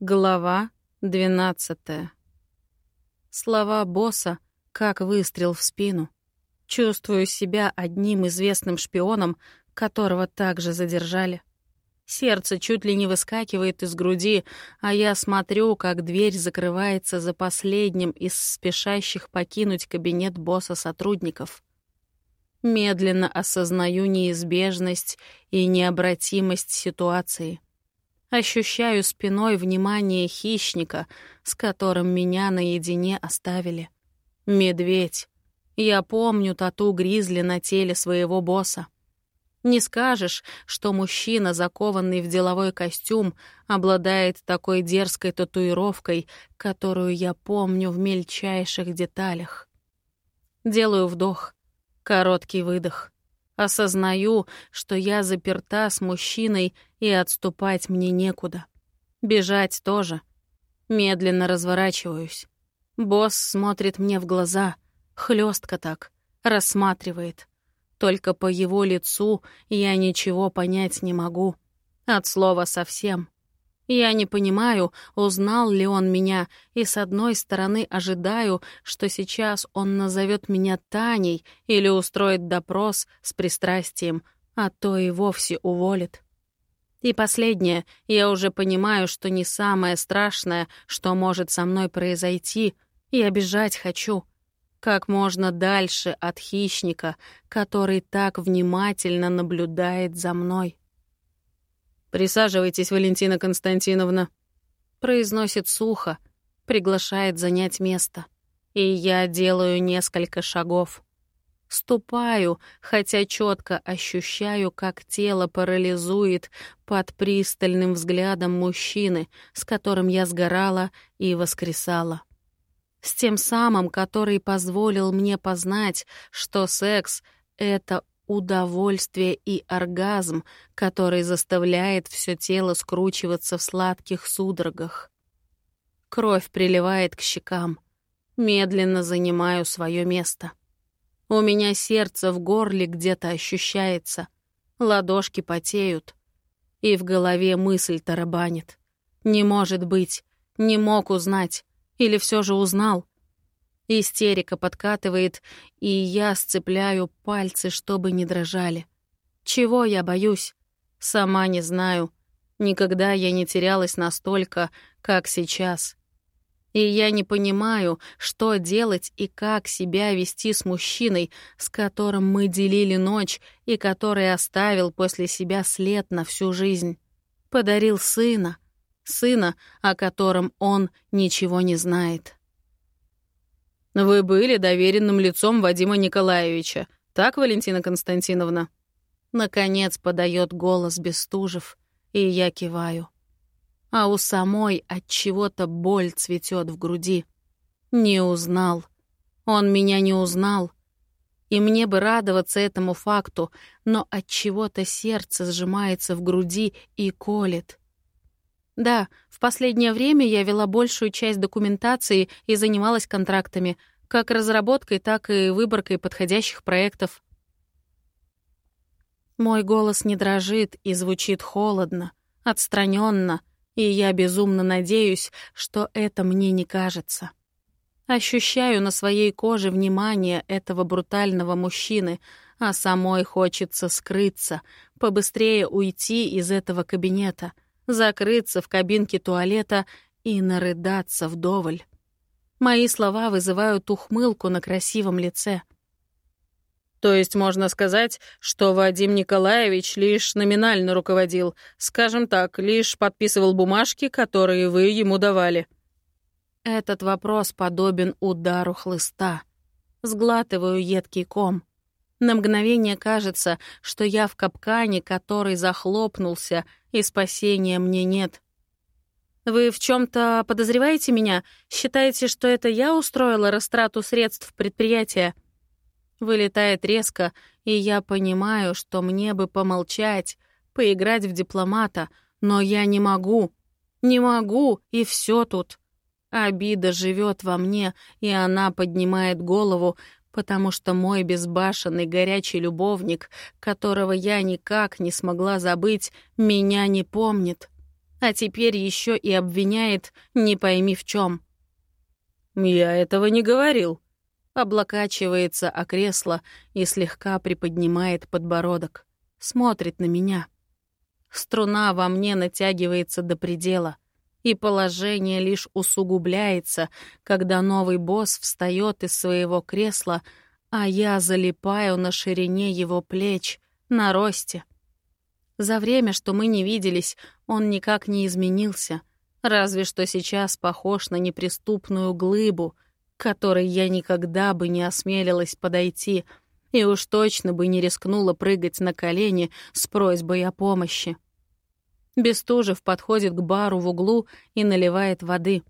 Глава двенадцатая. Слова босса, как выстрел в спину. Чувствую себя одним известным шпионом, которого также задержали. Сердце чуть ли не выскакивает из груди, а я смотрю, как дверь закрывается за последним из спешащих покинуть кабинет босса сотрудников. Медленно осознаю неизбежность и необратимость ситуации — Ощущаю спиной внимание хищника, с которым меня наедине оставили. Медведь. Я помню тату гризли на теле своего босса. Не скажешь, что мужчина, закованный в деловой костюм, обладает такой дерзкой татуировкой, которую я помню в мельчайших деталях. Делаю вдох, короткий выдох. Осознаю, что я заперта с мужчиной, и отступать мне некуда. Бежать тоже. Медленно разворачиваюсь. Босс смотрит мне в глаза, хлестко так, рассматривает. Только по его лицу я ничего понять не могу. От слова совсем. Я не понимаю, узнал ли он меня, и с одной стороны ожидаю, что сейчас он назовет меня Таней или устроит допрос с пристрастием, а то и вовсе уволит. И последнее, я уже понимаю, что не самое страшное, что может со мной произойти, и обижать хочу. Как можно дальше от хищника, который так внимательно наблюдает за мной. «Присаживайтесь, Валентина Константиновна», — произносит сухо, приглашает занять место. И я делаю несколько шагов. Ступаю, хотя четко ощущаю, как тело парализует под пристальным взглядом мужчины, с которым я сгорала и воскресала. С тем самым, который позволил мне познать, что секс — это удовольствие и оргазм, который заставляет все тело скручиваться в сладких судорогах. Кровь приливает к щекам. Медленно занимаю свое место. У меня сердце в горле где-то ощущается. Ладошки потеют. И в голове мысль тарабанит. Не может быть, не мог узнать. Или все же узнал. Истерика подкатывает, и я сцепляю пальцы, чтобы не дрожали. Чего я боюсь? Сама не знаю. Никогда я не терялась настолько, как сейчас. И я не понимаю, что делать и как себя вести с мужчиной, с которым мы делили ночь и который оставил после себя след на всю жизнь. Подарил сына. Сына, о котором он ничего не знает. Вы были доверенным лицом Вадима Николаевича. Так, Валентина Константиновна?» Наконец подает голос Бестужев, и я киваю. А у самой от чего-то боль цветет в груди. Не узнал. Он меня не узнал. И мне бы радоваться этому факту, но от чего-то сердце сжимается в груди и колет. Да, в последнее время я вела большую часть документации и занималась контрактами, как разработкой, так и выборкой подходящих проектов. Мой голос не дрожит и звучит холодно, отстраненно, и я безумно надеюсь, что это мне не кажется. Ощущаю на своей коже внимание этого брутального мужчины, а самой хочется скрыться, побыстрее уйти из этого кабинета — закрыться в кабинке туалета и нарыдаться вдоволь. Мои слова вызывают ухмылку на красивом лице. То есть можно сказать, что Вадим Николаевич лишь номинально руководил, скажем так, лишь подписывал бумажки, которые вы ему давали. Этот вопрос подобен удару хлыста. Сглатываю едкий ком. На мгновение кажется, что я в капкане, который захлопнулся, и спасения мне нет. Вы в чем то подозреваете меня? Считаете, что это я устроила растрату средств предприятия? Вылетает резко, и я понимаю, что мне бы помолчать, поиграть в дипломата, но я не могу. Не могу, и все тут. Обида живет во мне, и она поднимает голову, потому что мой безбашенный горячий любовник, которого я никак не смогла забыть, меня не помнит. А теперь еще и обвиняет, не пойми в чем. «Я этого не говорил», облокачивается о кресло и слегка приподнимает подбородок. Смотрит на меня. Струна во мне натягивается до предела, и положение лишь усугубляется, когда новый босс встает из своего кресла, а я залипаю на ширине его плеч, на росте. За время, что мы не виделись, он никак не изменился, разве что сейчас похож на неприступную глыбу — к которой я никогда бы не осмелилась подойти и уж точно бы не рискнула прыгать на колени с просьбой о помощи. Бестужев подходит к бару в углу и наливает воды.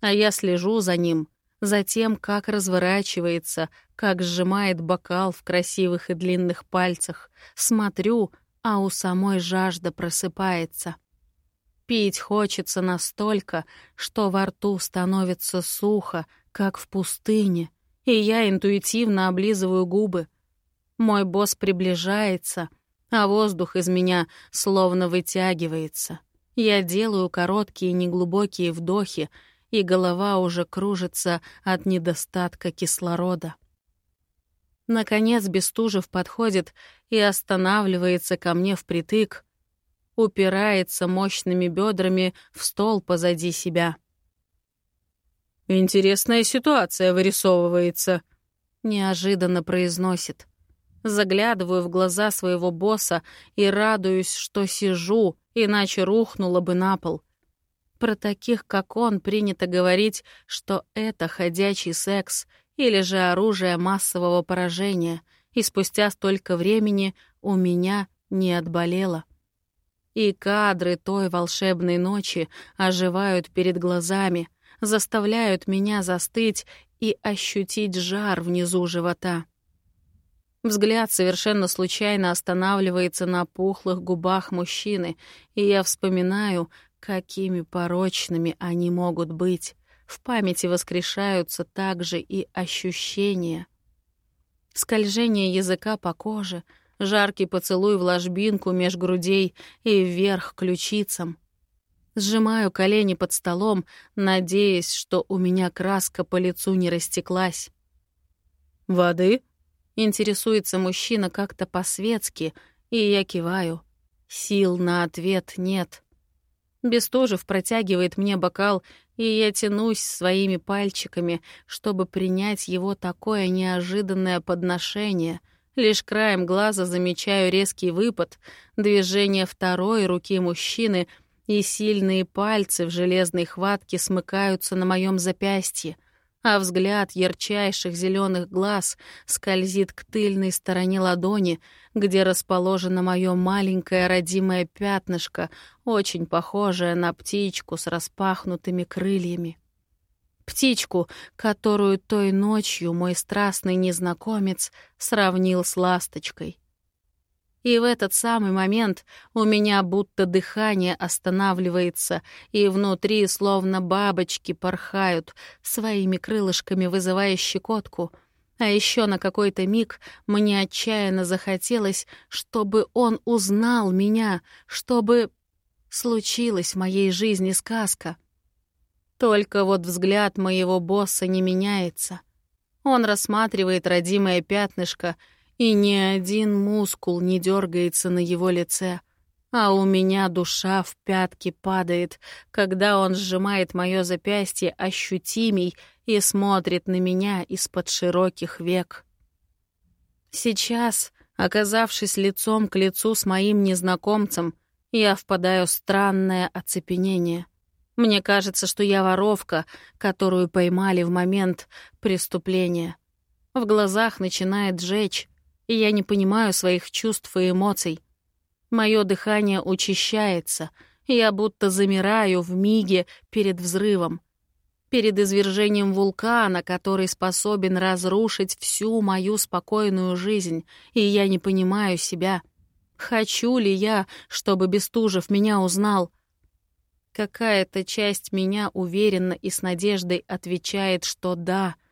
А я слежу за ним, за тем, как разворачивается, как сжимает бокал в красивых и длинных пальцах. Смотрю, а у самой жажда просыпается. Пить хочется настолько, что во рту становится сухо, как в пустыне, и я интуитивно облизываю губы. Мой босс приближается, а воздух из меня словно вытягивается. Я делаю короткие неглубокие вдохи, и голова уже кружится от недостатка кислорода. Наконец Бестужев подходит и останавливается ко мне впритык, упирается мощными бедрами в стол позади себя. «Интересная ситуация вырисовывается», — неожиданно произносит. Заглядываю в глаза своего босса и радуюсь, что сижу, иначе рухнула бы на пол. Про таких, как он, принято говорить, что это ходячий секс или же оружие массового поражения, и спустя столько времени у меня не отболело. И кадры той волшебной ночи оживают перед глазами, заставляют меня застыть и ощутить жар внизу живота. Взгляд совершенно случайно останавливается на пухлых губах мужчины, и я вспоминаю, какими порочными они могут быть. В памяти воскрешаются также и ощущения. Скольжение языка по коже, жаркий поцелуй в ложбинку меж грудей и вверх ключицам — Сжимаю колени под столом, надеясь, что у меня краска по лицу не растеклась. «Воды?» — интересуется мужчина как-то по-светски, и я киваю. Сил на ответ нет. Бестужев протягивает мне бокал, и я тянусь своими пальчиками, чтобы принять его такое неожиданное подношение. Лишь краем глаза замечаю резкий выпад, движение второй руки мужчины — и сильные пальцы в железной хватке смыкаются на моем запястье, а взгляд ярчайших зеленых глаз скользит к тыльной стороне ладони, где расположено мое маленькое родимое пятнышко, очень похожее на птичку с распахнутыми крыльями. Птичку, которую той ночью мой страстный незнакомец сравнил с ласточкой. И в этот самый момент у меня будто дыхание останавливается, и внутри словно бабочки порхают, своими крылышками вызывая щекотку. А еще на какой-то миг мне отчаянно захотелось, чтобы он узнал меня, чтобы случилась в моей жизни сказка. Только вот взгляд моего босса не меняется. Он рассматривает родимое пятнышко — и ни один мускул не дергается на его лице, а у меня душа в пятки падает, когда он сжимает мое запястье ощутимей и смотрит на меня из-под широких век. Сейчас, оказавшись лицом к лицу с моим незнакомцем, я впадаю в странное оцепенение. Мне кажется, что я воровка, которую поймали в момент преступления. В глазах начинает жечь, и я не понимаю своих чувств и эмоций. Мое дыхание учащается, и я будто замираю в миге перед взрывом, перед извержением вулкана, который способен разрушить всю мою спокойную жизнь, и я не понимаю себя. Хочу ли я, чтобы Бестужев меня узнал? Какая-то часть меня уверенно и с надеждой отвечает, что да —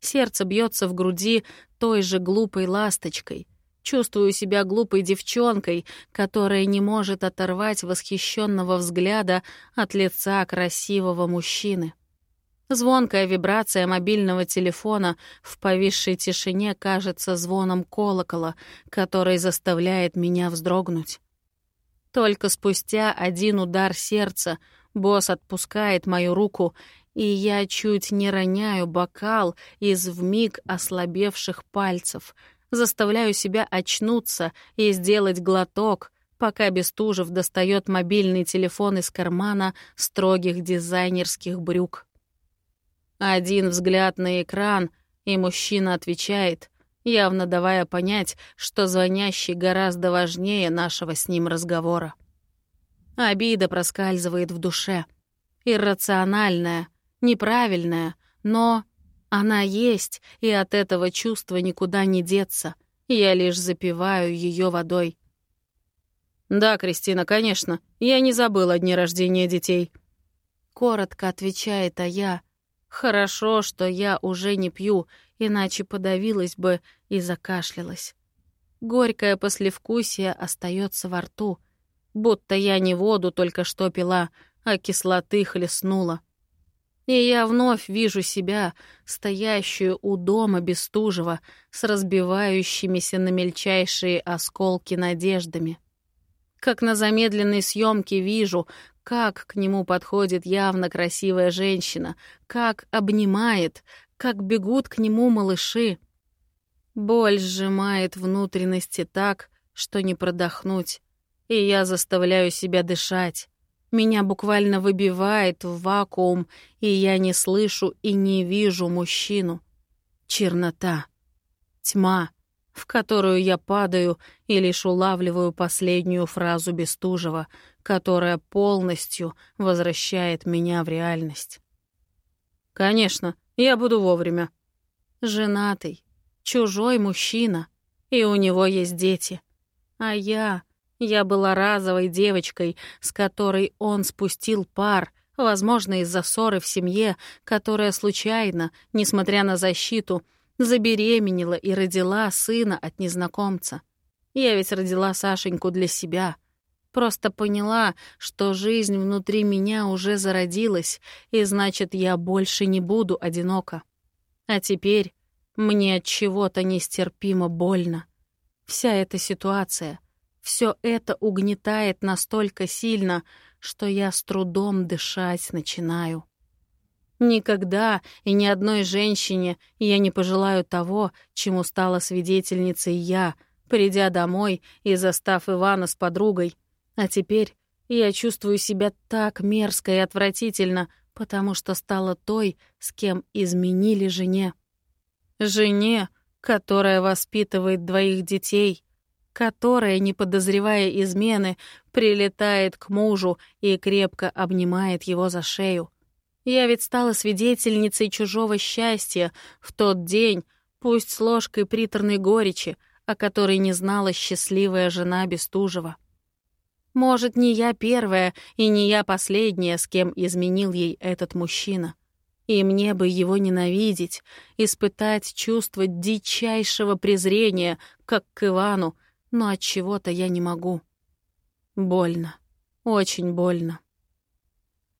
Сердце бьется в груди той же глупой ласточкой. Чувствую себя глупой девчонкой, которая не может оторвать восхищенного взгляда от лица красивого мужчины. Звонкая вибрация мобильного телефона в повисшей тишине кажется звоном колокола, который заставляет меня вздрогнуть. Только спустя один удар сердца босс отпускает мою руку, и я чуть не роняю бокал из вмиг ослабевших пальцев, заставляю себя очнуться и сделать глоток, пока Бестужев достает мобильный телефон из кармана строгих дизайнерских брюк. Один взгляд на экран, и мужчина отвечает, явно давая понять, что звонящий гораздо важнее нашего с ним разговора. Обида проскальзывает в душе. Иррациональная, неправильная, но она есть, и от этого чувства никуда не деться. Я лишь запиваю ее водой. «Да, Кристина, конечно. Я не забыл о дне рождения детей». Коротко отвечает а я, Хорошо, что я уже не пью, иначе подавилась бы и закашлялась. Горькое послевкусие остается во рту, будто я не воду только что пила, а кислоты хлестнула. И я вновь вижу себя, стоящую у дома Бестужева, с разбивающимися на мельчайшие осколки надеждами. Как на замедленной съемке вижу, как к нему подходит явно красивая женщина, как обнимает, как бегут к нему малыши. Боль сжимает внутренности так, что не продохнуть, и я заставляю себя дышать. Меня буквально выбивает в вакуум, и я не слышу и не вижу мужчину. Чернота, тьма, в которую я падаю и лишь улавливаю последнюю фразу Бестужева, которая полностью возвращает меня в реальность. «Конечно, я буду вовремя». Женатый, чужой мужчина, и у него есть дети. А я... Я была разовой девочкой, с которой он спустил пар, возможно, из-за ссоры в семье, которая случайно, несмотря на защиту, забеременела и родила сына от незнакомца. Я ведь родила Сашеньку для себя. Просто поняла, что жизнь внутри меня уже зародилась, и значит, я больше не буду одинока. А теперь мне от чего-то нестерпимо больно. Вся эта ситуация, все это угнетает настолько сильно, что я с трудом дышать начинаю. Никогда и ни одной женщине я не пожелаю того, чему стала свидетельницей я, придя домой и застав Ивана с подругой. А теперь я чувствую себя так мерзко и отвратительно, потому что стала той, с кем изменили жене. Жене, которая воспитывает двоих детей, которая, не подозревая измены, прилетает к мужу и крепко обнимает его за шею. Я ведь стала свидетельницей чужого счастья в тот день, пусть с ложкой приторной горечи, о которой не знала счастливая жена Бестужева. Может, не я первая и не я последняя, с кем изменил ей этот мужчина. И мне бы его ненавидеть, испытать чувство дичайшего презрения, как к Ивану, но от чего-то я не могу. Больно, очень больно.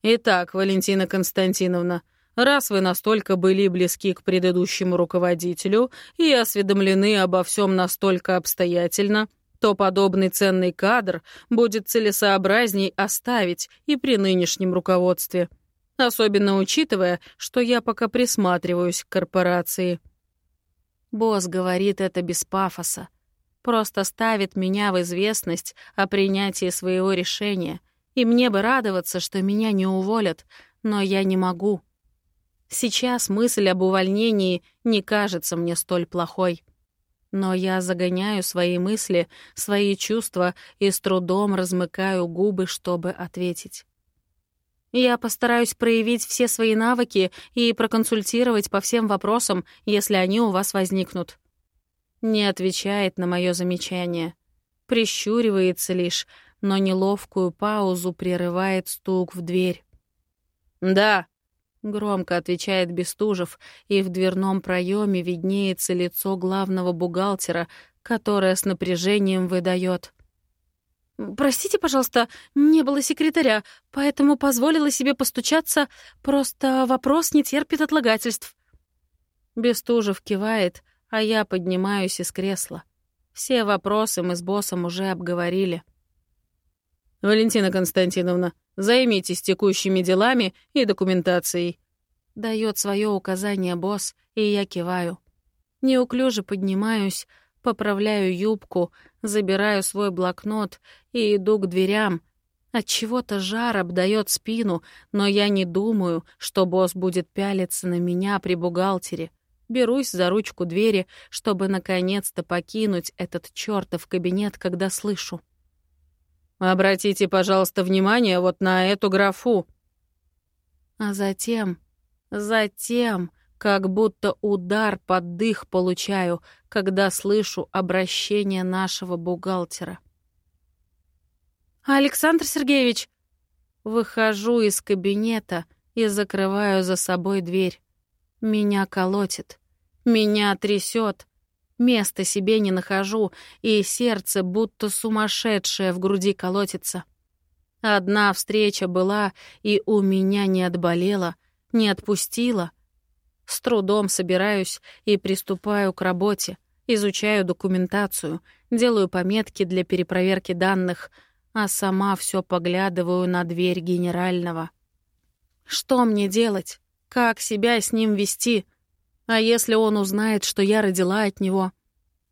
«Итак, Валентина Константиновна, раз вы настолько были близки к предыдущему руководителю и осведомлены обо всем настолько обстоятельно, то подобный ценный кадр будет целесообразней оставить и при нынешнем руководстве, особенно учитывая, что я пока присматриваюсь к корпорации». Босс говорит это без пафоса, просто ставит меня в известность о принятии своего решения — и мне бы радоваться, что меня не уволят, но я не могу. Сейчас мысль об увольнении не кажется мне столь плохой. Но я загоняю свои мысли, свои чувства и с трудом размыкаю губы, чтобы ответить. Я постараюсь проявить все свои навыки и проконсультировать по всем вопросам, если они у вас возникнут. Не отвечает на мое замечание. Прищуривается лишь, но неловкую паузу прерывает стук в дверь. «Да», — громко отвечает Бестужев, и в дверном проеме виднеется лицо главного бухгалтера, которое с напряжением выдает. «Простите, пожалуйста, не было секретаря, поэтому позволила себе постучаться. Просто вопрос не терпит отлагательств». Бестужев кивает, а я поднимаюсь из кресла. Все вопросы мы с боссом уже обговорили. «Валентина Константиновна, займитесь текущими делами и документацией». Дает свое указание босс, и я киваю. Неуклюже поднимаюсь, поправляю юбку, забираю свой блокнот и иду к дверям. От чего-то жар обдает спину, но я не думаю, что босс будет пялиться на меня при бухгалтере. Берусь за ручку двери, чтобы наконец-то покинуть этот чертов кабинет, когда слышу. «Обратите, пожалуйста, внимание вот на эту графу». А затем, затем, как будто удар под дых получаю, когда слышу обращение нашего бухгалтера. «Александр Сергеевич!» Выхожу из кабинета и закрываю за собой дверь. Меня колотит. Меня трясет. Места себе не нахожу, и сердце будто сумасшедшее в груди колотится. Одна встреча была, и у меня не отболела, не отпустила. С трудом собираюсь и приступаю к работе, изучаю документацию, делаю пометки для перепроверки данных, а сама все поглядываю на дверь генерального. Что мне делать? Как себя с ним вести? — а если он узнает, что я родила от него?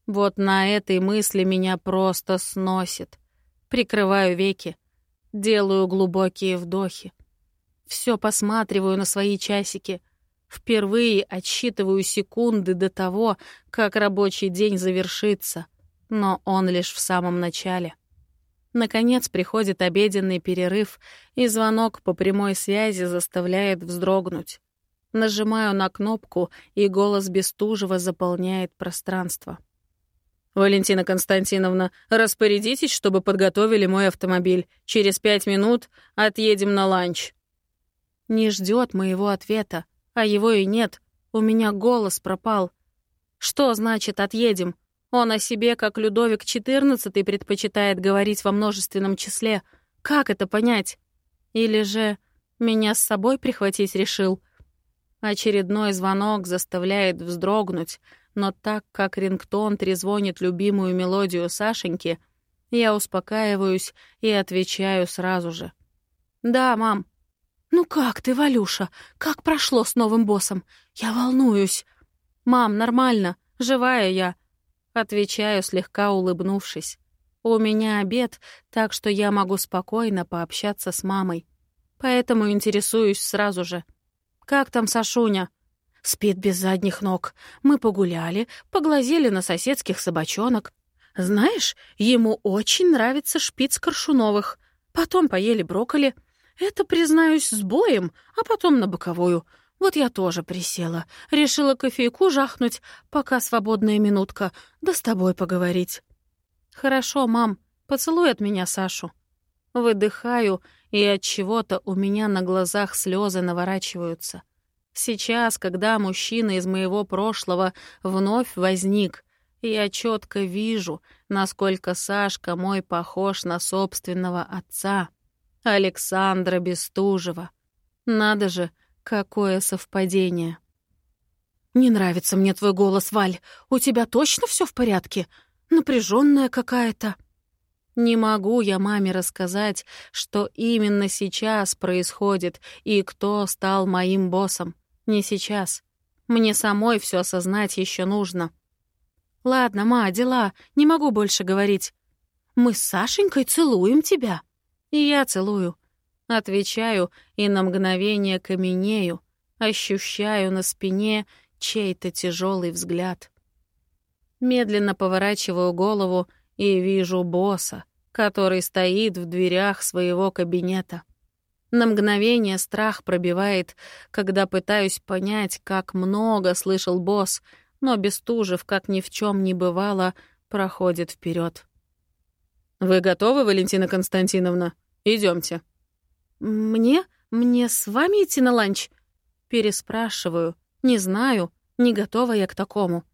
Вот на этой мысли меня просто сносит. Прикрываю веки, делаю глубокие вдохи. Все посматриваю на свои часики. Впервые отсчитываю секунды до того, как рабочий день завершится. Но он лишь в самом начале. Наконец приходит обеденный перерыв, и звонок по прямой связи заставляет вздрогнуть. Нажимаю на кнопку, и голос Бестужева заполняет пространство. «Валентина Константиновна, распорядитесь, чтобы подготовили мой автомобиль. Через пять минут отъедем на ланч». Не ждет моего ответа, а его и нет. У меня голос пропал. Что значит «отъедем»? Он о себе, как Людовик XIV, предпочитает говорить во множественном числе. Как это понять? Или же меня с собой прихватить решил? Очередной звонок заставляет вздрогнуть, но так как рингтон трезвонит любимую мелодию Сашеньки, я успокаиваюсь и отвечаю сразу же. «Да, мам». «Ну как ты, Валюша? Как прошло с новым боссом? Я волнуюсь». «Мам, нормально. Живая я». Отвечаю, слегка улыбнувшись. «У меня обед, так что я могу спокойно пообщаться с мамой. Поэтому интересуюсь сразу же». «Как там Сашуня?» «Спит без задних ног. Мы погуляли, поглазели на соседских собачонок. Знаешь, ему очень нравится шпиц коршуновых. Потом поели брокколи. Это, признаюсь, с боем, а потом на боковую. Вот я тоже присела. Решила кофейку жахнуть, пока свободная минутка, да с тобой поговорить». «Хорошо, мам, поцелуй от меня Сашу». Выдыхаю и от чего-то у меня на глазах слезы наворачиваются. Сейчас, когда мужчина из моего прошлого вновь возник, я четко вижу, насколько Сашка мой похож на собственного отца, Александра Бестужева. Надо же, какое совпадение. «Не нравится мне твой голос, Валь. У тебя точно все в порядке? Напряженная какая-то». Не могу я маме рассказать, что именно сейчас происходит и кто стал моим боссом. Не сейчас. Мне самой все осознать еще нужно. Ладно, ма, дела, не могу больше говорить. Мы с Сашенькой целуем тебя. И я целую. Отвечаю и на мгновение каменею, ощущаю на спине чей-то тяжелый взгляд. Медленно поворачиваю голову и вижу босса, который стоит в дверях своего кабинета. На мгновение страх пробивает, когда пытаюсь понять, как много слышал босс, но Бестужев, как ни в чем не бывало, проходит вперед. «Вы готовы, Валентина Константиновна? Идемте. «Мне? Мне с вами идти на ланч?» Переспрашиваю. Не знаю, не готова я к такому.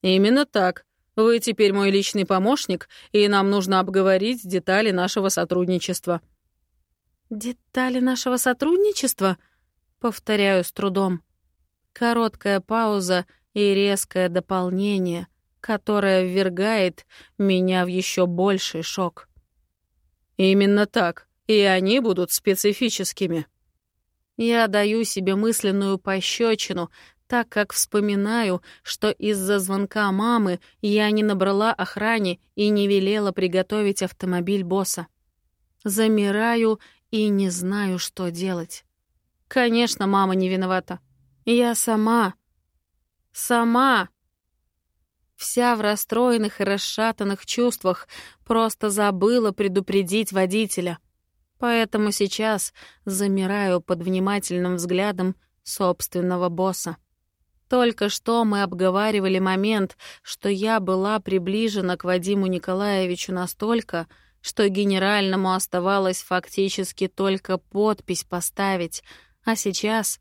«Именно так. Вы теперь мой личный помощник, и нам нужно обговорить детали нашего сотрудничества». «Детали нашего сотрудничества?» Повторяю с трудом. Короткая пауза и резкое дополнение, которое ввергает меня в еще больший шок. «Именно так, и они будут специфическими». Я даю себе мысленную пощечину, так как вспоминаю, что из-за звонка мамы я не набрала охране и не велела приготовить автомобиль босса. Замираю и не знаю, что делать. Конечно, мама не виновата. Я сама. Сама. Вся в расстроенных и расшатанных чувствах просто забыла предупредить водителя. Поэтому сейчас замираю под внимательным взглядом собственного босса. Только что мы обговаривали момент, что я была приближена к Вадиму Николаевичу настолько, что генеральному оставалось фактически только подпись поставить, а сейчас...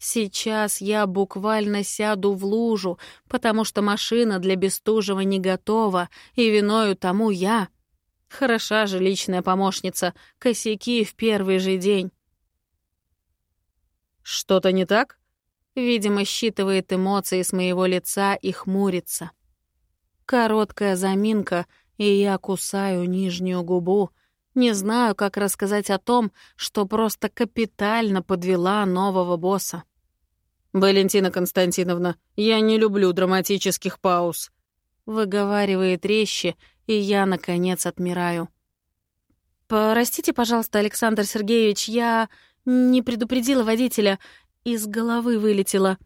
Сейчас я буквально сяду в лужу, потому что машина для Бестужева не готова, и виною тому я. Хороша же личная помощница, косяки в первый же день. «Что-то не так?» Видимо, считывает эмоции с моего лица и хмурится. Короткая заминка, и я кусаю нижнюю губу. Не знаю, как рассказать о том, что просто капитально подвела нового босса. «Валентина Константиновна, я не люблю драматических пауз», — выговаривает резче, и я, наконец, отмираю. «Простите, пожалуйста, Александр Сергеевич, я не предупредила водителя из головы вылетело.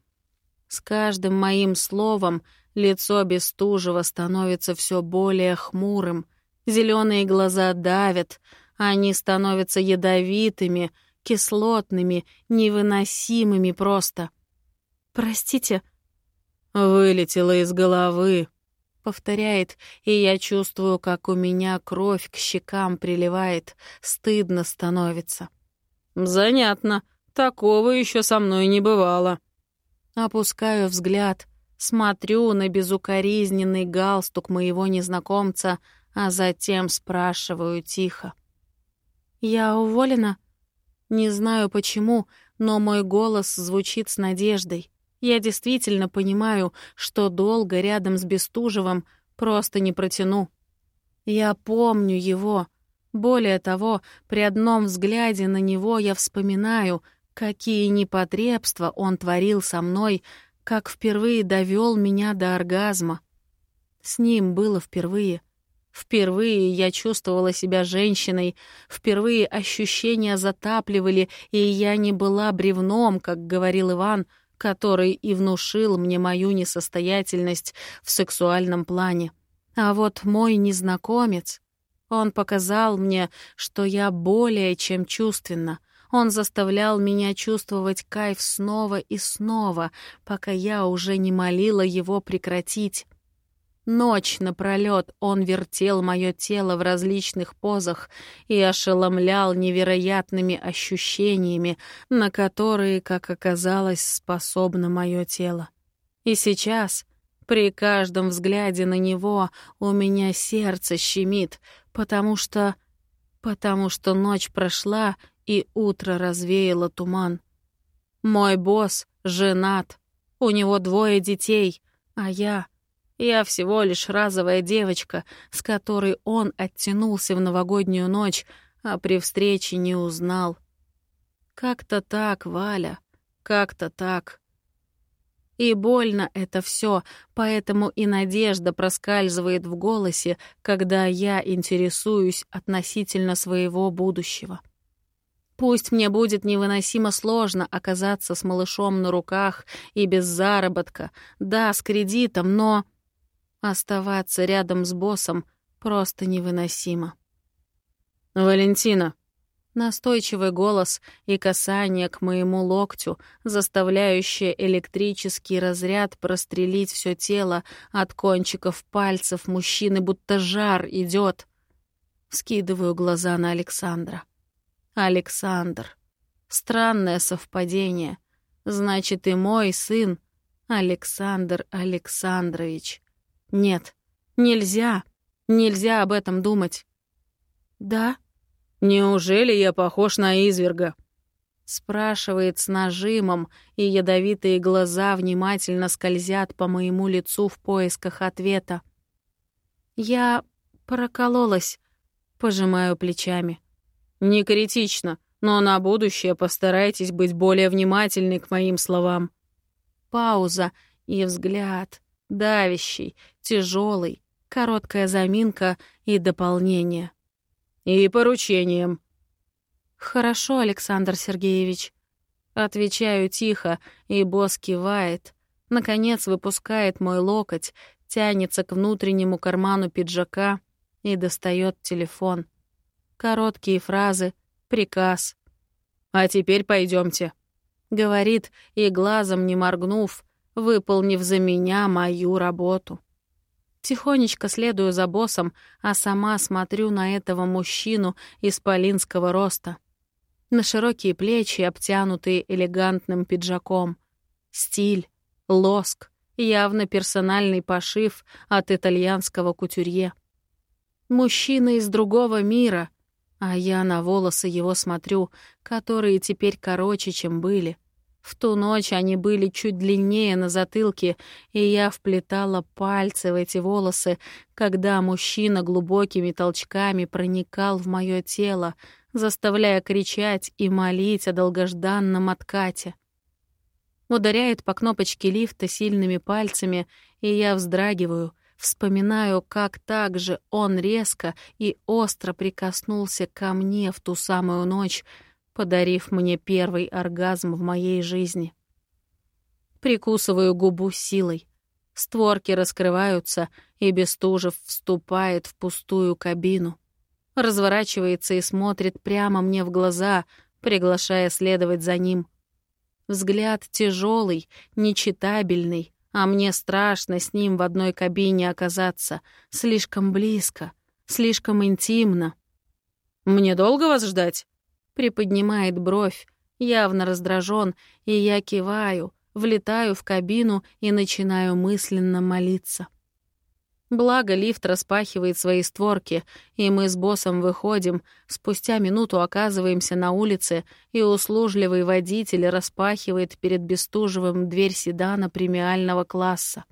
С каждым моим словом лицо Бестужева становится все более хмурым. Зеленые глаза давят, они становятся ядовитыми, кислотными, невыносимыми просто. «Простите». «Вылетело из головы», — повторяет, и я чувствую, как у меня кровь к щекам приливает, стыдно становится. «Занятно. Такого еще со мной не бывало. Опускаю взгляд, смотрю на безукоризненный галстук моего незнакомца, а затем спрашиваю тихо. «Я уволена?» Не знаю почему, но мой голос звучит с надеждой. Я действительно понимаю, что долго рядом с Бестужевым просто не протяну. Я помню его. Более того, при одном взгляде на него я вспоминаю, Какие непотребства он творил со мной, как впервые довел меня до оргазма. С ним было впервые. Впервые я чувствовала себя женщиной, впервые ощущения затапливали, и я не была бревном, как говорил Иван, который и внушил мне мою несостоятельность в сексуальном плане. А вот мой незнакомец, он показал мне, что я более чем чувственна — он заставлял меня чувствовать кайф снова и снова, пока я уже не молила его прекратить. Ночь напролёт он вертел мое тело в различных позах и ошеломлял невероятными ощущениями, на которые, как оказалось, способно мое тело. И сейчас, при каждом взгляде на него, у меня сердце щемит, потому что... потому что ночь прошла, и утро развеяло туман. Мой босс женат, у него двое детей, а я... Я всего лишь разовая девочка, с которой он оттянулся в новогоднюю ночь, а при встрече не узнал. Как-то так, Валя, как-то так. И больно это все, поэтому и надежда проскальзывает в голосе, когда я интересуюсь относительно своего будущего. Пусть мне будет невыносимо сложно оказаться с малышом на руках и без заработка, да, с кредитом, но оставаться рядом с боссом просто невыносимо. «Валентина!» Настойчивый голос и касание к моему локтю, заставляющее электрический разряд прострелить все тело от кончиков пальцев мужчины, будто жар идет. Скидываю глаза на Александра. Александр. Странное совпадение. Значит, и мой сын Александр Александрович. Нет, Нельзя, нельзя об этом думать. «Да?» «Неужели я похож на изверга?» Спрашивает с нажимом, и ядовитые глаза внимательно скользят по моему лицу в поисках ответа. Я прокололась, пожимаю плечами. «Не критично, но на будущее постарайтесь быть более внимательны к моим словам». Пауза и взгляд, давящий, тяжелый, короткая заминка и дополнение. «И поручением». «Хорошо, Александр Сергеевич». Отвечаю тихо, и босс кивает. Наконец выпускает мой локоть, тянется к внутреннему карману пиджака и достает телефон. Короткие фразы, приказ. «А теперь пойдемте, говорит, и глазом не моргнув, выполнив за меня мою работу. Тихонечко следую за боссом, а сама смотрю на этого мужчину исполинского роста. На широкие плечи, обтянутые элегантным пиджаком. Стиль, лоск, явно персональный пошив от итальянского кутюрье. Мужчина из другого мира, а я на волосы его смотрю, которые теперь короче, чем были. В ту ночь они были чуть длиннее на затылке, и я вплетала пальцы в эти волосы, когда мужчина глубокими толчками проникал в мое тело, заставляя кричать и молить о долгожданном откате. Ударяет по кнопочке лифта сильными пальцами, и я вздрагиваю, вспоминаю, как так же он резко и остро прикоснулся ко мне в ту самую ночь, подарив мне первый оргазм в моей жизни. Прикусываю губу силой. Створки раскрываются, и Бестужев вступает в пустую кабину. Разворачивается и смотрит прямо мне в глаза, приглашая следовать за ним. Взгляд тяжелый, нечитабельный, а мне страшно с ним в одной кабине оказаться. Слишком близко, слишком интимно. «Мне долго вас ждать?» приподнимает бровь, явно раздражен, и я киваю, влетаю в кабину и начинаю мысленно молиться. Благо лифт распахивает свои створки, и мы с боссом выходим, спустя минуту оказываемся на улице, и услужливый водитель распахивает перед Бестужевым дверь седана премиального класса.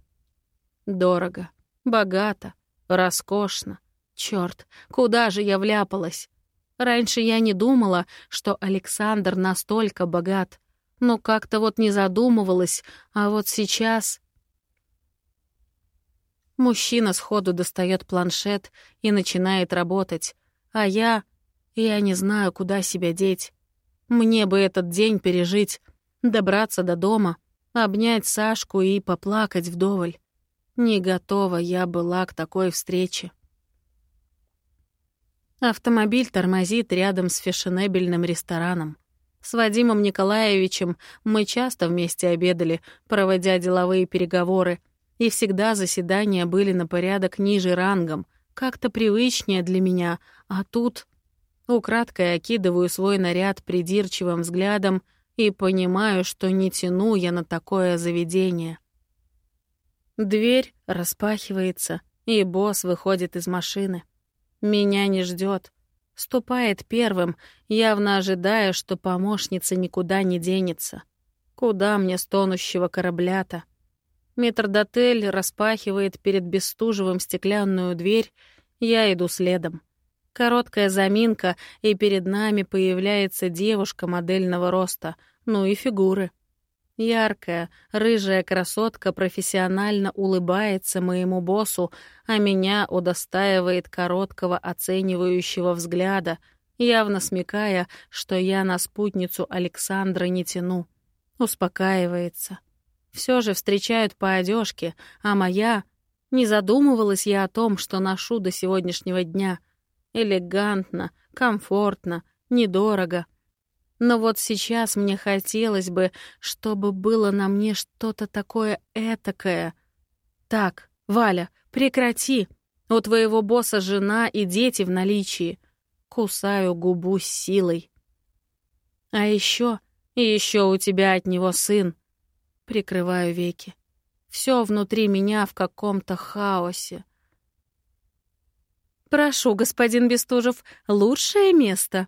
Дорого, богато, роскошно. Чёрт, куда же я вляпалась? Раньше я не думала, что Александр настолько богат. Но как-то вот не задумывалась, а вот сейчас... Мужчина сходу достает планшет и начинает работать, а я... Я не знаю, куда себя деть. Мне бы этот день пережить, добраться до дома, обнять Сашку и поплакать вдоволь. Не готова я была к такой встрече. Автомобиль тормозит рядом с фешенебельным рестораном. С Вадимом Николаевичем мы часто вместе обедали, проводя деловые переговоры, и всегда заседания были на порядок ниже рангом, как-то привычнее для меня, а тут... Украдкой окидываю свой наряд придирчивым взглядом и понимаю, что не тяну я на такое заведение. Дверь распахивается, и босс выходит из машины. Меня не ждет. Ступает первым, явно ожидая, что помощница никуда не денется. Куда мне стонущего корабля-то? Метрдотель распахивает перед Бестужевым стеклянную дверь, я иду следом. Короткая заминка, и перед нами появляется девушка модельного роста, ну и фигуры. Яркая, рыжая красотка профессионально улыбается моему боссу, а меня удостаивает короткого оценивающего взгляда, явно смекая, что я на спутницу Александра не тяну. Успокаивается. Все же встречают по одежке, а моя... Не задумывалась я о том, что ношу до сегодняшнего дня. Элегантно, комфортно, недорого — но вот сейчас мне хотелось бы, чтобы было на мне что-то такое этакое. Так, Валя, прекрати. У твоего босса жена и дети в наличии. Кусаю губу силой. А еще, и еще у тебя от него сын. Прикрываю веки. Все внутри меня в каком-то хаосе. «Прошу, господин Бестужев, лучшее место!»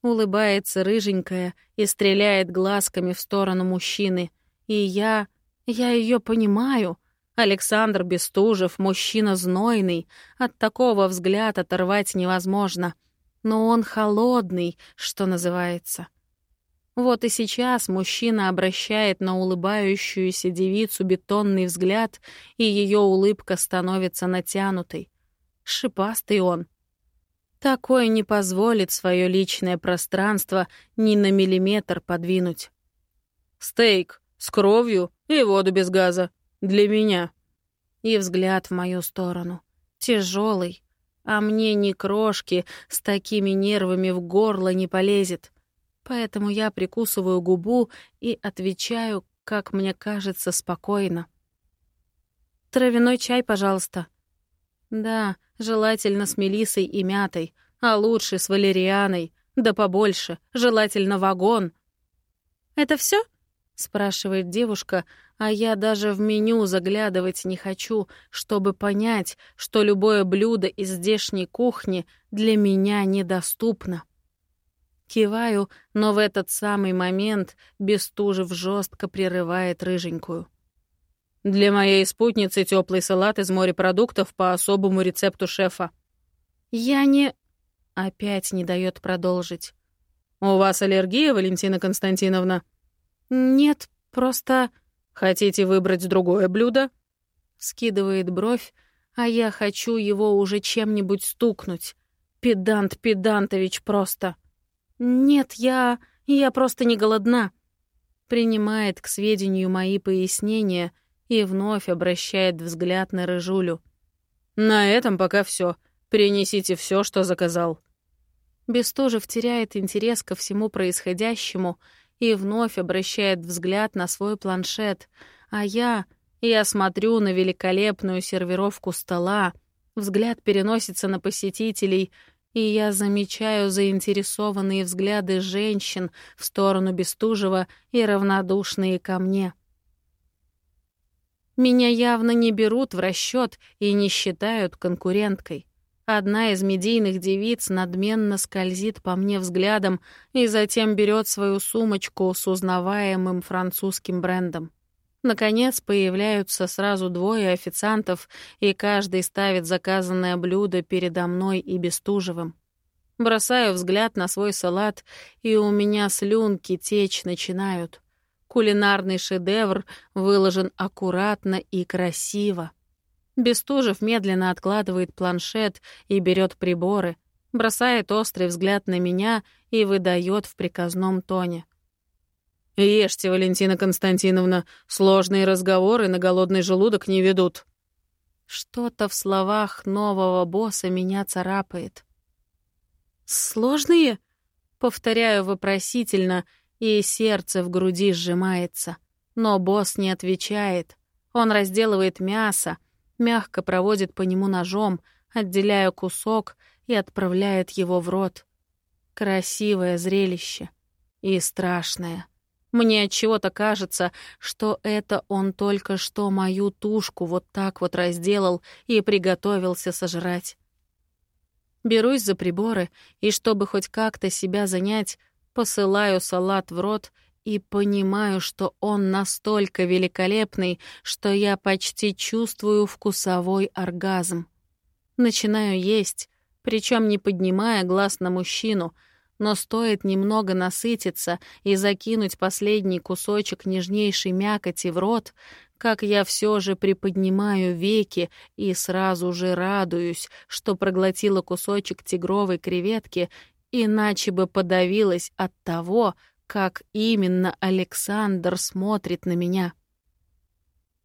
Улыбается рыженькая и стреляет глазками в сторону мужчины. И я... я ее понимаю. Александр Бестужев — мужчина знойный. От такого взгляда оторвать невозможно. Но он холодный, что называется. Вот и сейчас мужчина обращает на улыбающуюся девицу бетонный взгляд, и ее улыбка становится натянутой. Шипастый он. Такой не позволит свое личное пространство ни на миллиметр подвинуть. «Стейк с кровью и воду без газа. Для меня». И взгляд в мою сторону. Тяжелый, а мне ни крошки с такими нервами в горло не полезет. Поэтому я прикусываю губу и отвечаю, как мне кажется, спокойно. «Травяной чай, пожалуйста». «Да, желательно с мелисой и мятой, а лучше с валерианой, да побольше, желательно вагон». «Это все? спрашивает девушка, а я даже в меню заглядывать не хочу, чтобы понять, что любое блюдо из здешней кухни для меня недоступно. Киваю, но в этот самый момент Бестужев жестко прерывает рыженькую. «Для моей спутницы теплый салат из морепродуктов по особому рецепту шефа». «Я не...» Опять не дает продолжить. «У вас аллергия, Валентина Константиновна?» «Нет, просто...» «Хотите выбрать другое блюдо?» Скидывает бровь, а я хочу его уже чем-нибудь стукнуть. Педант Педантович просто. «Нет, я... я просто не голодна». Принимает к сведению мои пояснения и вновь обращает взгляд на Рыжулю. «На этом пока все. Принесите все, что заказал». Бестужев теряет интерес ко всему происходящему и вновь обращает взгляд на свой планшет, а я... Я смотрю на великолепную сервировку стола, взгляд переносится на посетителей, и я замечаю заинтересованные взгляды женщин в сторону Бестужева и равнодушные ко мне. Меня явно не берут в расчет и не считают конкуренткой. Одна из медийных девиц надменно скользит по мне взглядом и затем берет свою сумочку с узнаваемым французским брендом. Наконец появляются сразу двое официантов, и каждый ставит заказанное блюдо передо мной и Бестужевым. Бросаю взгляд на свой салат, и у меня слюнки течь начинают. Кулинарный шедевр выложен аккуратно и красиво. Бестужев медленно откладывает планшет и берет приборы, бросает острый взгляд на меня и выдает в приказном тоне. «Ешьте, Валентина Константиновна, сложные разговоры на голодный желудок не ведут». Что-то в словах нового босса меня царапает. «Сложные?» — повторяю вопросительно, и сердце в груди сжимается. Но босс не отвечает. Он разделывает мясо, мягко проводит по нему ножом, отделяя кусок и отправляет его в рот. Красивое зрелище и страшное. Мне от чего-то кажется, что это он только что мою тушку вот так вот разделал и приготовился сожрать. Берусь за приборы, и чтобы хоть как-то себя занять, посылаю салат в рот и понимаю, что он настолько великолепный, что я почти чувствую вкусовой оргазм. Начинаю есть, причем не поднимая глаз на мужчину, но стоит немного насытиться и закинуть последний кусочек нежнейшей мякоти в рот, как я все же приподнимаю веки и сразу же радуюсь, что проглотила кусочек тигровой креветки, иначе бы подавилась от того, как именно Александр смотрит на меня.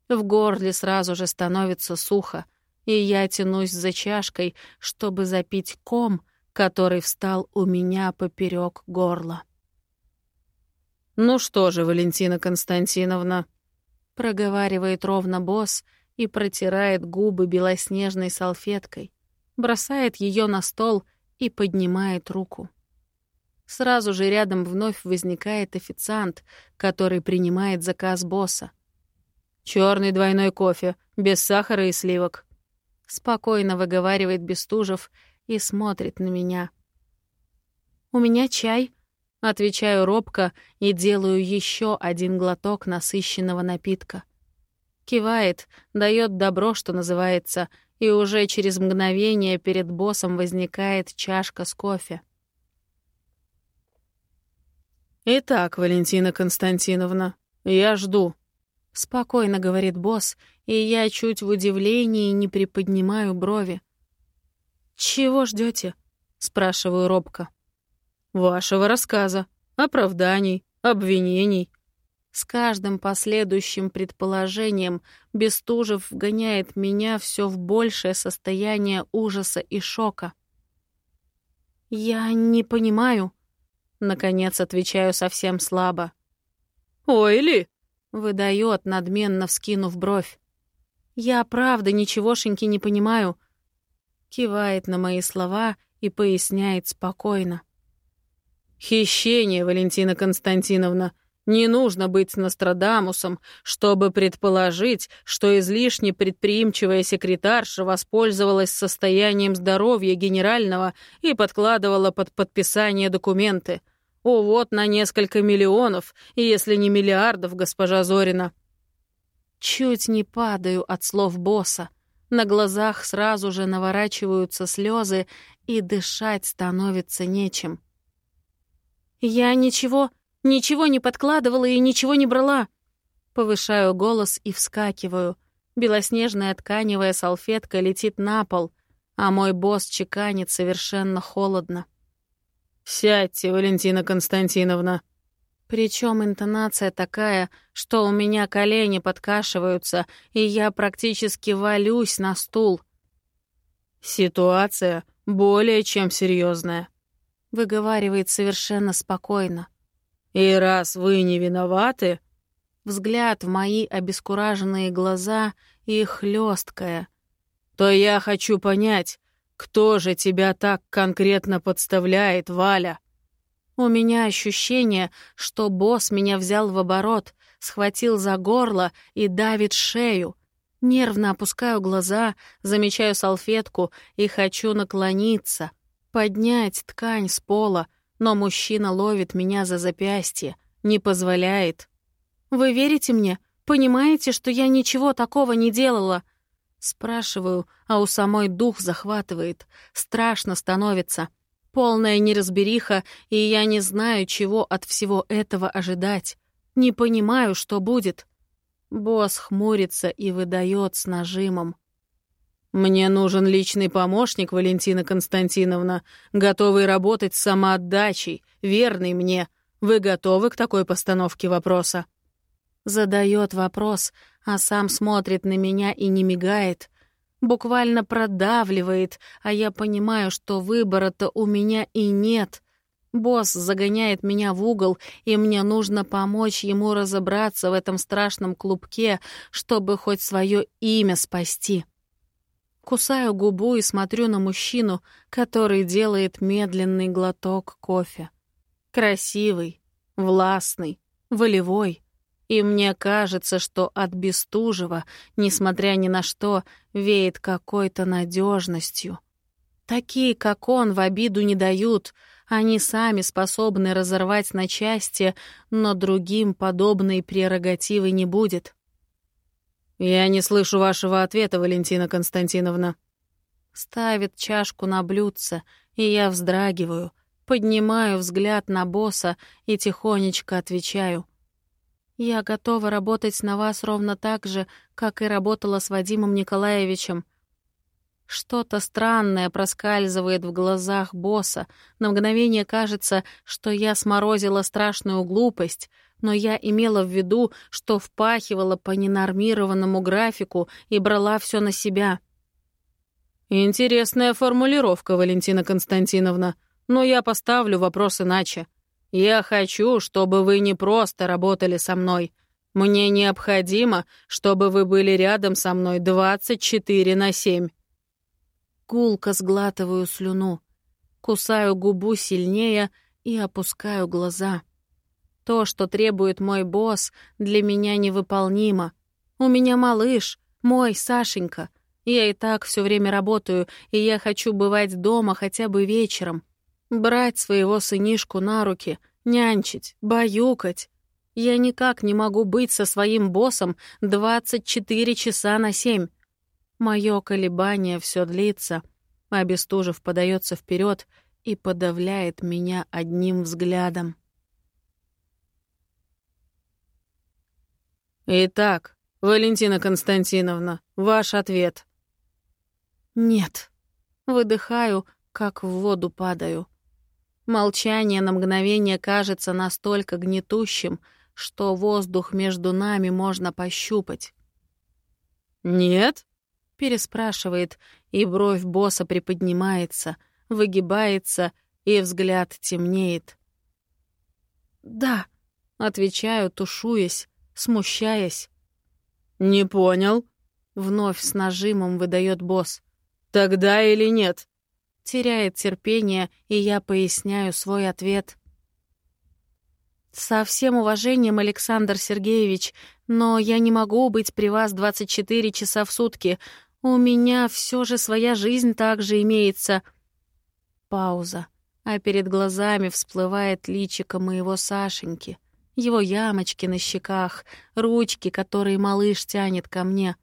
В горле сразу же становится сухо, и я тянусь за чашкой, чтобы запить ком, который встал у меня поперек горла. «Ну что же, Валентина Константиновна», — проговаривает ровно босс и протирает губы белоснежной салфеткой, бросает ее на стол и поднимает руку. Сразу же рядом вновь возникает официант, который принимает заказ босса. Черный двойной кофе, без сахара и сливок». Спокойно выговаривает Бестужев и смотрит на меня. «У меня чай», — отвечаю робко и делаю еще один глоток насыщенного напитка. Кивает, дает добро, что называется, и уже через мгновение перед боссом возникает чашка с кофе. «Итак, Валентина Константиновна, я жду», — спокойно говорит босс, и я чуть в удивлении не приподнимаю брови. «Чего ждете? спрашиваю робко. Вашего рассказа, оправданий, обвинений. С каждым последующим предположением Бестужев вгоняет меня все в большее состояние ужаса и шока. «Я не понимаю», — наконец отвечаю совсем слабо. «Ой, ли!» — выдает, надменно вскинув бровь. «Я правда ничегошеньки не понимаю», — кивает на мои слова и поясняет спокойно. «Хищение, Валентина Константиновна. Не нужно быть Нострадамусом, чтобы предположить, что излишне предприимчивая секретарша воспользовалась состоянием здоровья генерального и подкладывала под подписание документы. Увод на несколько миллионов, если не миллиардов, госпожа Зорина». Чуть не падаю от слов босса. На глазах сразу же наворачиваются слезы, и дышать становится нечем. «Я ничего, ничего не подкладывала и ничего не брала». Повышаю голос и вскакиваю. Белоснежная тканевая салфетка летит на пол, а мой босс чеканит совершенно холодно. «Сядьте, Валентина Константиновна». Причем интонация такая, что у меня колени подкашиваются, и я практически валюсь на стул. «Ситуация более чем серьезная выговаривает совершенно спокойно. «И раз вы не виноваты...» Взгляд в мои обескураженные глаза и хлесткая. «То я хочу понять, кто же тебя так конкретно подставляет, Валя?» У меня ощущение, что босс меня взял в оборот, схватил за горло и давит шею. Нервно опускаю глаза, замечаю салфетку и хочу наклониться — поднять ткань с пола, но мужчина ловит меня за запястье, не позволяет. «Вы верите мне? Понимаете, что я ничего такого не делала?» Спрашиваю, а у самой дух захватывает. Страшно становится. Полная неразбериха, и я не знаю, чего от всего этого ожидать. Не понимаю, что будет. Босс хмурится и выдает с нажимом. «Мне нужен личный помощник, Валентина Константиновна, готовый работать с самоотдачей, верный мне. Вы готовы к такой постановке вопроса?» Задает вопрос, а сам смотрит на меня и не мигает. Буквально продавливает, а я понимаю, что выбора-то у меня и нет. Босс загоняет меня в угол, и мне нужно помочь ему разобраться в этом страшном клубке, чтобы хоть свое имя спасти. Кусаю губу и смотрю на мужчину, который делает медленный глоток кофе. Красивый, властный, волевой. И мне кажется, что от Бестужева, несмотря ни на что, веет какой-то надежностью. Такие, как он, в обиду не дают. Они сами способны разорвать на части, но другим подобной прерогативы не будет. «Я не слышу вашего ответа, Валентина Константиновна». Ставит чашку на блюдце, и я вздрагиваю, поднимаю взгляд на босса и тихонечко отвечаю. «Я готова работать на вас ровно так же, как и работала с Вадимом Николаевичем». Что-то странное проскальзывает в глазах босса. На мгновение кажется, что я сморозила страшную глупость — но я имела в виду, что впахивала по ненормированному графику и брала все на себя. Интересная формулировка, Валентина Константиновна, но я поставлю вопрос иначе. Я хочу, чтобы вы не просто работали со мной. Мне необходимо, чтобы вы были рядом со мной 24 на 7. Гулко сглатываю слюну, кусаю губу сильнее и опускаю глаза. То, что требует мой босс, для меня невыполнимо. У меня малыш, мой Сашенька. Я и так все время работаю, и я хочу бывать дома хотя бы вечером. Брать своего сынишку на руки, нянчить, баюкать. Я никак не могу быть со своим боссом 24 часа на 7. Мое колебание все длится, а Бестужев подается вперед и подавляет меня одним взглядом. «Итак, Валентина Константиновна, ваш ответ». «Нет». Выдыхаю, как в воду падаю. Молчание на мгновение кажется настолько гнетущим, что воздух между нами можно пощупать. «Нет?» — переспрашивает, и бровь босса приподнимается, выгибается, и взгляд темнеет. «Да», — отвечаю, тушуясь, смущаясь. «Не понял», — вновь с нажимом выдает босс. «Тогда или нет?» Теряет терпение, и я поясняю свой ответ. «Со всем уважением, Александр Сергеевич, но я не могу быть при вас 24 часа в сутки. У меня все же своя жизнь также имеется». Пауза, а перед глазами всплывает личико моего Сашеньки, его ямочки на щеках, ручки, которые малыш тянет ко мне.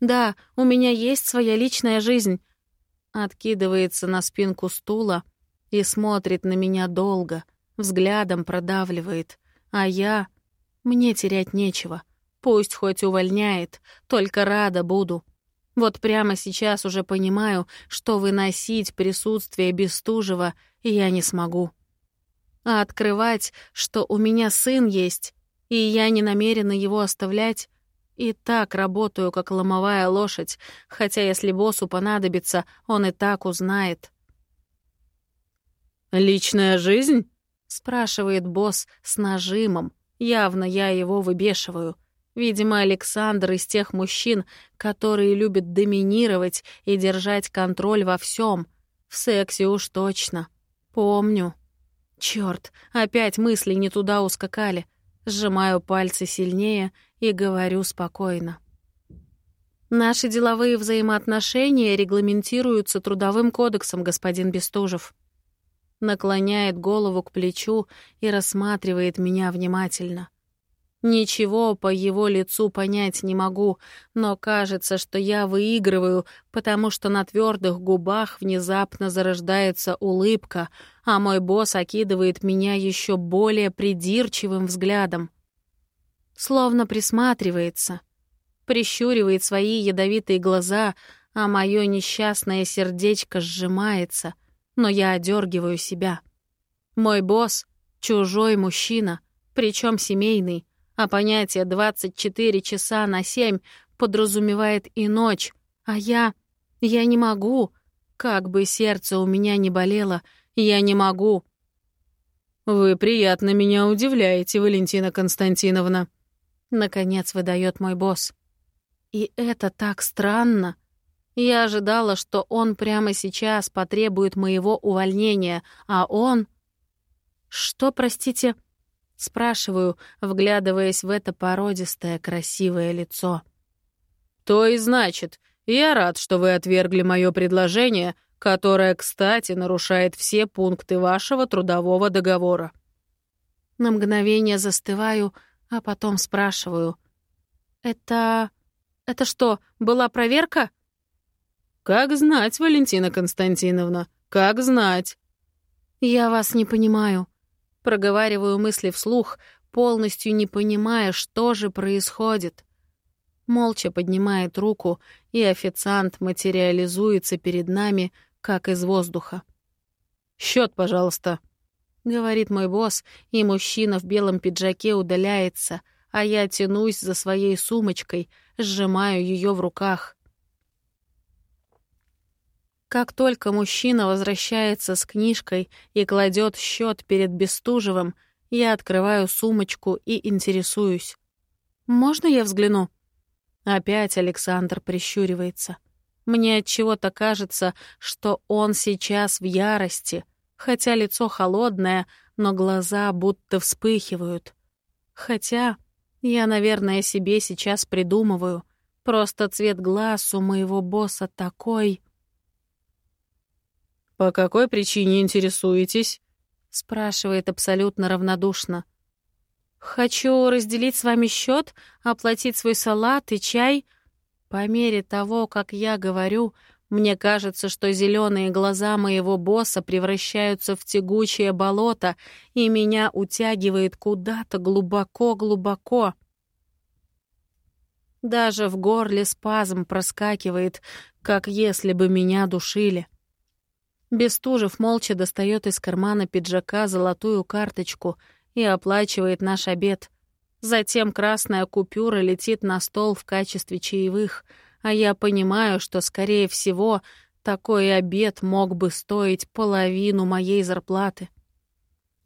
«Да, у меня есть своя личная жизнь», откидывается на спинку стула и смотрит на меня долго — взглядом продавливает. А я... Мне терять нечего. Пусть хоть увольняет, только рада буду. Вот прямо сейчас уже понимаю, что выносить присутствие Бестужева я не смогу. А открывать, что у меня сын есть, и я не намерена его оставлять, и так работаю, как ломовая лошадь, хотя если боссу понадобится, он и так узнает. «Личная жизнь?» спрашивает босс с нажимом. Явно я его выбешиваю. Видимо, Александр из тех мужчин, которые любят доминировать и держать контроль во всем. В сексе уж точно. Помню. Черт, опять мысли не туда ускакали. Сжимаю пальцы сильнее и говорю спокойно. Наши деловые взаимоотношения регламентируются Трудовым кодексом, господин Бестужев наклоняет голову к плечу и рассматривает меня внимательно. Ничего по его лицу понять не могу, но кажется, что я выигрываю, потому что на твердых губах внезапно зарождается улыбка, а мой босс окидывает меня еще более придирчивым взглядом. Словно присматривается, прищуривает свои ядовитые глаза, а мое несчастное сердечко сжимается — но я одергиваю себя. Мой босс — чужой мужчина, причем семейный, а понятие 24 часа на 7 подразумевает и ночь, а я... я не могу. Как бы сердце у меня не болело, я не могу. «Вы приятно меня удивляете, Валентина Константиновна», — наконец выдает мой босс. И это так странно. Я ожидала, что он прямо сейчас потребует моего увольнения, а он... «Что, простите?» — спрашиваю, вглядываясь в это породистое красивое лицо. «То и значит, я рад, что вы отвергли мое предложение, которое, кстати, нарушает все пункты вашего трудового договора». На мгновение застываю, а потом спрашиваю. «Это... это что, была проверка?» «Как знать, Валентина Константиновна, как знать!» «Я вас не понимаю», — проговариваю мысли вслух, полностью не понимая, что же происходит. Молча поднимает руку, и официант материализуется перед нами, как из воздуха. «Счет, пожалуйста», — говорит мой босс, и мужчина в белом пиджаке удаляется, а я тянусь за своей сумочкой, сжимаю ее в руках. Как только мужчина возвращается с книжкой и кладет счет перед Бестужевым, я открываю сумочку и интересуюсь. «Можно я взгляну?» Опять Александр прищуривается. Мне от чего-то кажется, что он сейчас в ярости, хотя лицо холодное, но глаза будто вспыхивают. Хотя я, наверное, себе сейчас придумываю. Просто цвет глаз у моего босса такой... «По какой причине интересуетесь?» — спрашивает абсолютно равнодушно. «Хочу разделить с вами счет, оплатить свой салат и чай. По мере того, как я говорю, мне кажется, что зеленые глаза моего босса превращаются в тягучее болото, и меня утягивает куда-то глубоко-глубоко. Даже в горле спазм проскакивает, как если бы меня душили. Бестужев молча достает из кармана пиджака золотую карточку и оплачивает наш обед. Затем красная купюра летит на стол в качестве чаевых, а я понимаю, что, скорее всего, такой обед мог бы стоить половину моей зарплаты.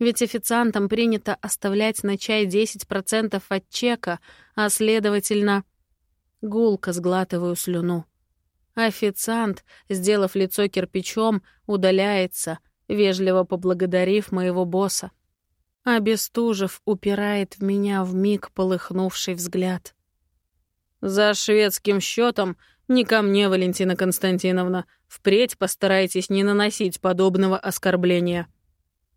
Ведь официантам принято оставлять на чай 10% от чека, а, следовательно, гулко сглатываю слюну. Официант, сделав лицо кирпичом, удаляется, вежливо поблагодарив моего босса. А Бестужев упирает в меня в миг полыхнувший взгляд. «За шведским счетом не ко мне, Валентина Константиновна. Впредь постарайтесь не наносить подобного оскорбления».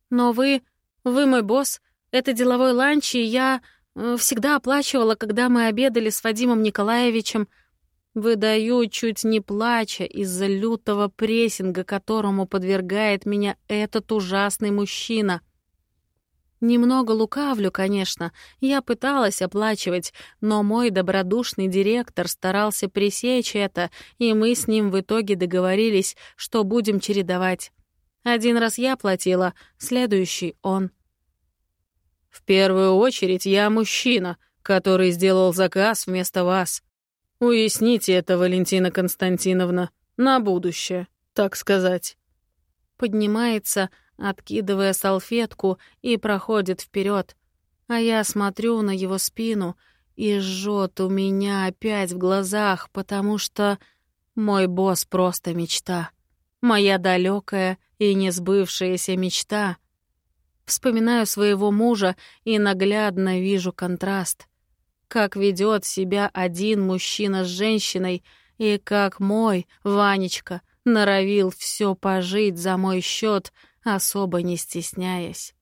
«Но вы... вы мой босс. Это деловой ланч, и я э, всегда оплачивала, когда мы обедали с Вадимом Николаевичем. Выдаю, чуть не плача, из-за лютого прессинга, которому подвергает меня этот ужасный мужчина. Немного лукавлю, конечно, я пыталась оплачивать, но мой добродушный директор старался пресечь это, и мы с ним в итоге договорились, что будем чередовать. Один раз я платила, следующий — он. «В первую очередь я мужчина, который сделал заказ вместо вас», Уясните это, Валентина Константиновна, на будущее, так сказать. Поднимается, откидывая салфетку, и проходит вперед. А я смотрю на его спину, и жжет у меня опять в глазах, потому что мой босс просто мечта. Моя далекая и несбывшаяся мечта. Вспоминаю своего мужа и наглядно вижу контраст как ведет себя один мужчина с женщиной и как мой, Ванечка, норовил все пожить за мой счет, особо не стесняясь.